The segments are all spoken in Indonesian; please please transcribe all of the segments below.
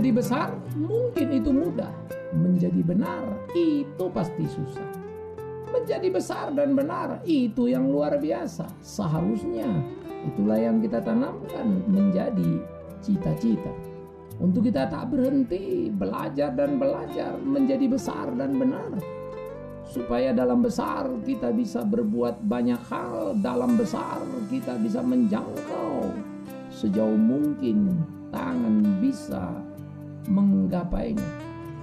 Menjadi besar mungkin itu mudah, menjadi benar itu pasti susah. Menjadi besar dan benar itu yang luar biasa. Seharusnya itulah yang kita tanamkan menjadi cita-cita. Untuk kita tak berhenti belajar dan belajar menjadi besar dan benar. Supaya dalam besar kita bisa berbuat banyak hal, dalam besar kita bisa menjangkau sejauh mungkin tangan bisa menggapainya.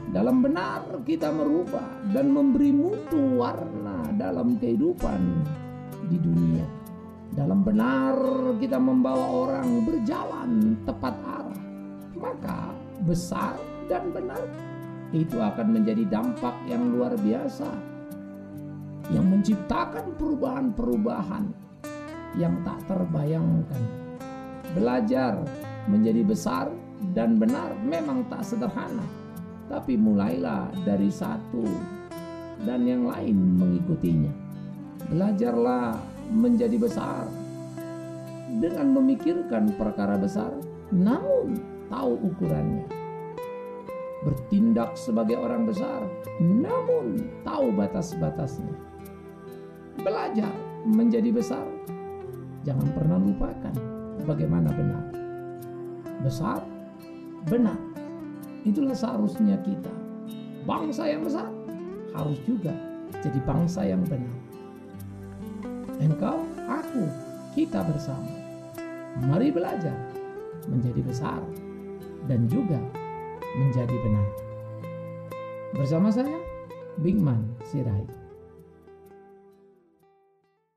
Dalam benar kita merubah dan memberi mutu warna dalam kehidupan di dunia. Dalam benar kita membawa orang berjalan tepat arah. Maka besar dan benar itu akan menjadi dampak yang luar biasa yang menciptakan perubahan-perubahan yang tak terbayangkan. Belajar menjadi besar dan benar memang tak sederhana tapi mulailah dari satu dan yang lain mengikutinya. Belajarlah menjadi besar dengan memikirkan perkara besar, namun tahu ukurannya. Bertindak sebagai orang besar, namun tahu batas-batasnya. Belajar menjadi besar, jangan pernah lupakan bagaimana benar. Besar, benar Itulah seharusnya kita. Bangsa yang besar harus juga jadi bangsa yang benar. Engkau, aku, kita bersama. Mari belajar menjadi besar dan juga menjadi benar. Bersama saya, Bingman Sirait.